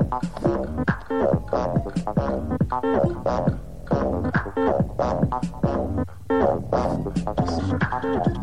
Thank you.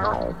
Yeah.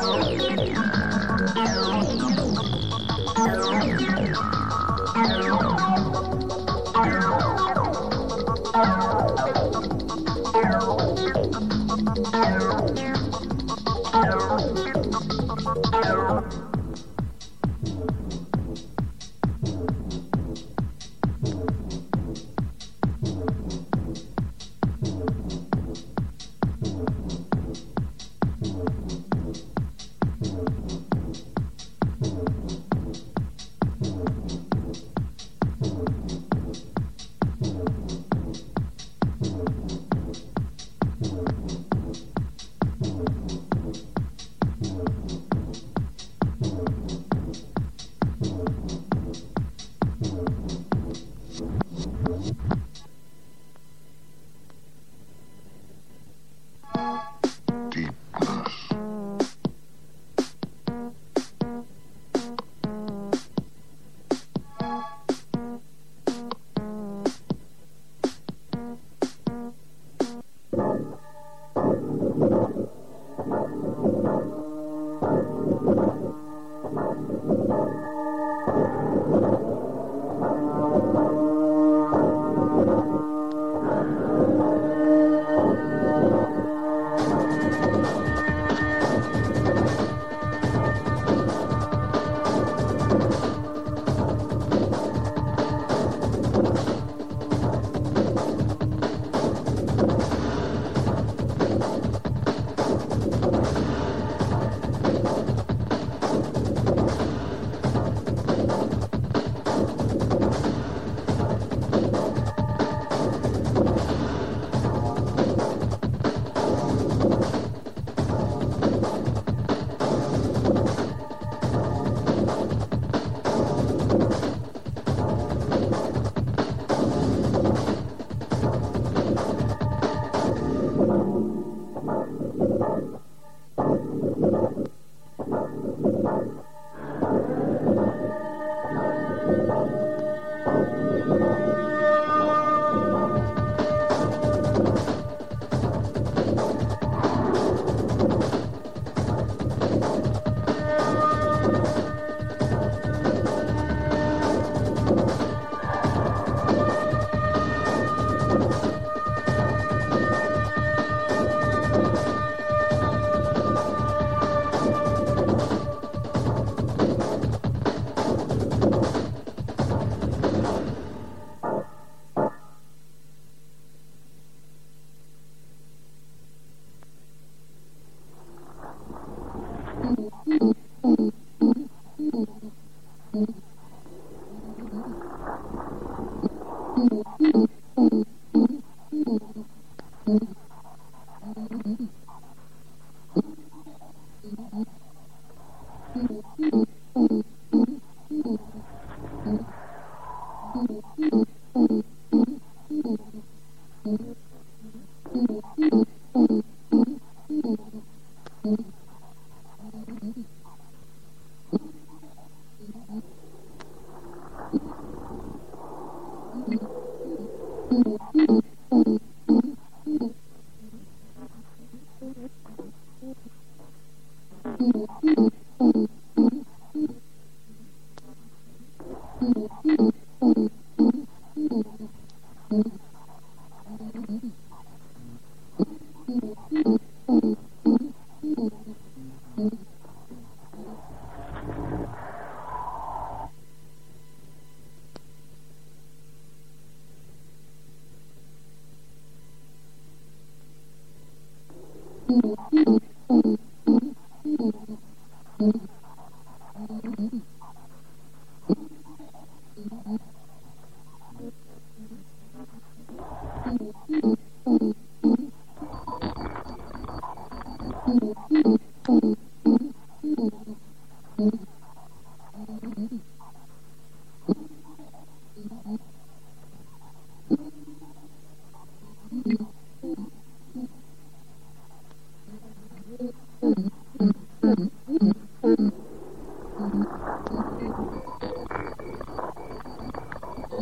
Yeah. Mm-hmm.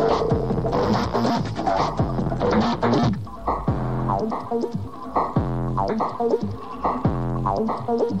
I'll tell you. I'll tell you. I'll tell you.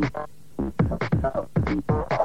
Oh, people.